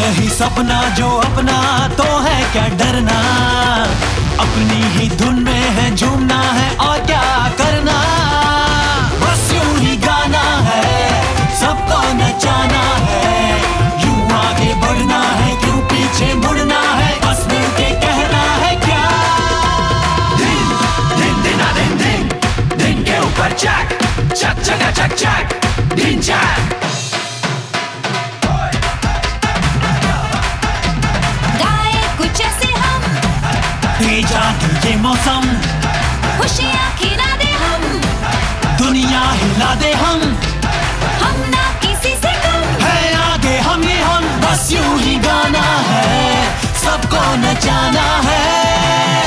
सपना जो अपना तो है क्या डरना? अपनी ही धुन में है झूमना है और क्या करना? बस यूँ ही गाना है, सबको नचाना है। यूँ आगे बढ़ना है, क्यों पीछे मुड़ना है? बस मिल के कहना है क्या? दिन दिन, दिना दिन दिन। दिन के ऊपर चक चक चका चक चक दिन चक मौसम खुशियाँ खिला दे हम। दुनिया हिला दे हम। हम ना किसी से कम। है आगे हम ही हम। बस यूँ ही गाना है। सबको नचाना है।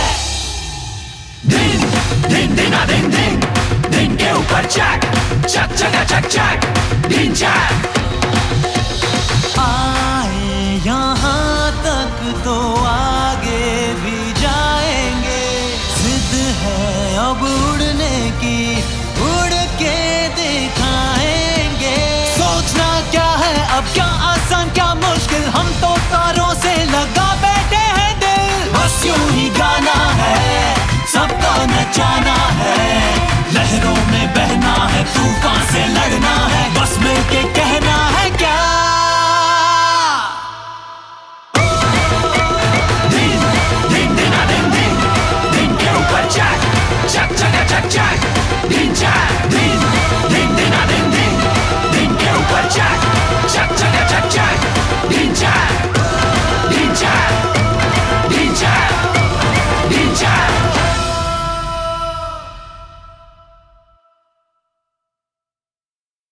दिन दिन दिना दिन दिन दिन के ऊपर चक चक चका चक चक। दिन चक। है Jack, Jack.